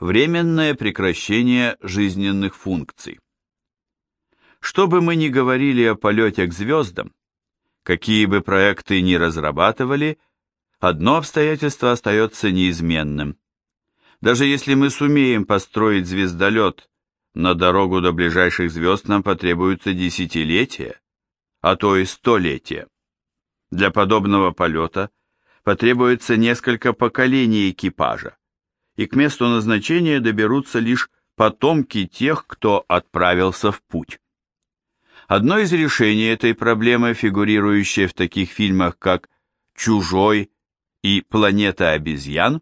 временное прекращение жизненных функций. Что бы мы ни говорили о полете к звездам, какие бы проекты ни разрабатывали, одно обстоятельство остается неизменным. Даже если мы сумеем построить звездолет, на дорогу до ближайших звезд нам потребуется десятилетия, а то и столетия. Для подобного полета потребуется несколько поколений экипажа, и к месту назначения доберутся лишь потомки тех, кто отправился в путь. Одно из решений этой проблемы, фигурирующее в таких фильмах, как «Чужой» и «Планета обезьян»,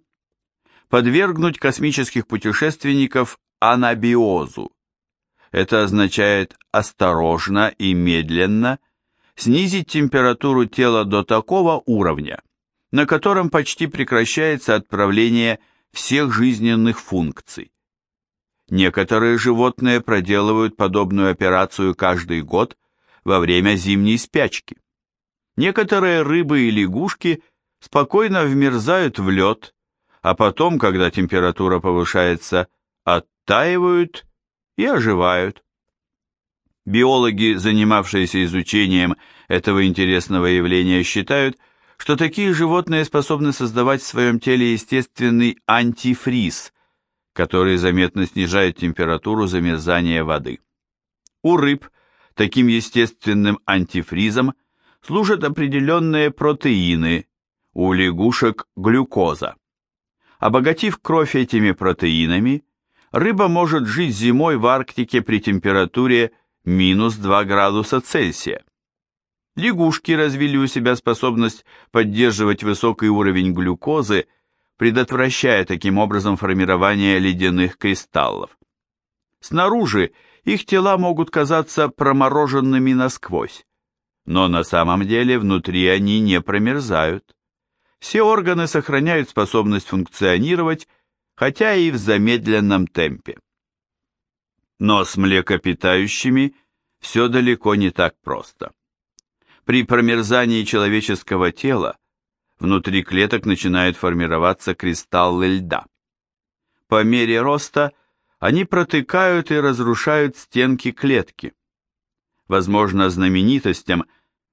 подвергнуть космических путешественников анабиозу. Это означает осторожно и медленно снизить температуру тела до такого уровня, на котором почти прекращается отправление всех жизненных функций. Некоторые животные проделывают подобную операцию каждый год во время зимней спячки. Некоторые рыбы и лягушки спокойно вмерзают в лед, а потом, когда температура повышается, оттаивают и оживают. Биологи, занимавшиеся изучением этого интересного явления, считают, что такие животные способны создавать в своем теле естественный антифриз, который заметно снижает температуру замерзания воды. У рыб таким естественным антифризом служат определенные протеины, у лягушек глюкоза. Обогатив кровь этими протеинами, рыба может жить зимой в Арктике при температуре минус 2 градуса Цельсия. Лягушки развили у себя способность поддерживать высокий уровень глюкозы, предотвращая таким образом формирование ледяных кристаллов. Снаружи их тела могут казаться промороженными насквозь, но на самом деле внутри они не промерзают. Все органы сохраняют способность функционировать, хотя и в замедленном темпе. Но с млекопитающими все далеко не так просто. При промерзании человеческого тела внутри клеток начинают формироваться кристаллы льда. По мере роста они протыкают и разрушают стенки клетки. Возможно, знаменитостям,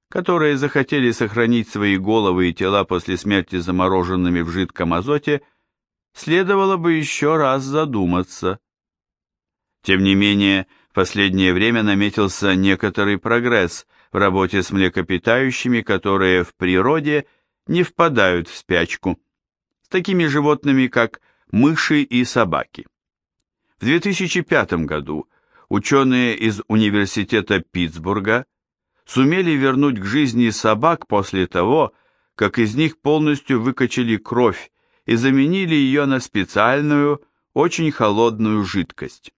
которые захотели сохранить свои головы и тела после смерти замороженными в жидком азоте, следовало бы еще раз задуматься. Тем не менее, в последнее время наметился некоторый прогресс в работе с млекопитающими, которые в природе не впадают в спячку, с такими животными, как мыши и собаки. В 2005 году ученые из Университета Питтсбурга сумели вернуть к жизни собак после того, как из них полностью выкачали кровь и заменили ее на специальную, очень холодную жидкость.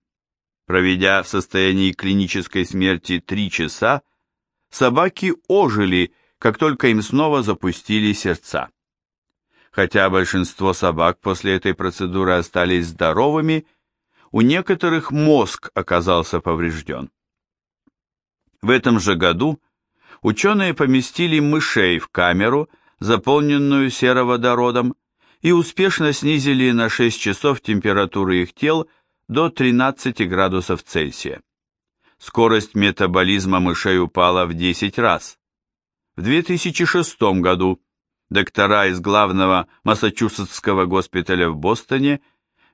Проведя в состоянии клинической смерти три часа, собаки ожили, как только им снова запустили сердца. Хотя большинство собак после этой процедуры остались здоровыми, у некоторых мозг оказался поврежден. В этом же году ученые поместили мышей в камеру, заполненную сероводородом, и успешно снизили на 6 часов температуру их тел до 13 градусов Цельсия скорость метаболизма мышей упала в 10 раз. В 2006 году доктора из главного Массачусетского госпиталя в Бостоне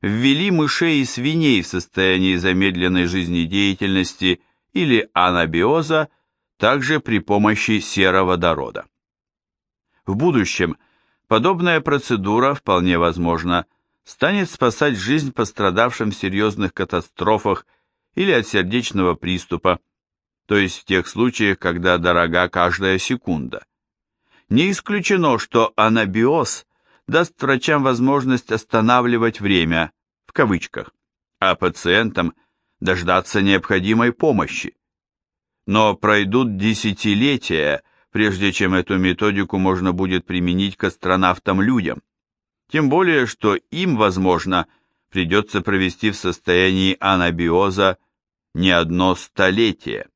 ввели мышей и свиней в состоянии замедленной жизнедеятельности или анабиоза также при помощи сероводорода. В будущем подобная процедура, вполне возможно, станет спасать жизнь пострадавшим в серьезных катастрофах или от сердечного приступа, то есть в тех случаях, когда дорога каждая секунда. Не исключено, что анабиоз даст врачам возможность останавливать время, в кавычках, а пациентам дождаться необходимой помощи. Но пройдут десятилетия, прежде чем эту методику можно будет применить к астронавтам-людям. Тем более, что им, возможно, придется провести в состоянии анабиоза не одно столетие.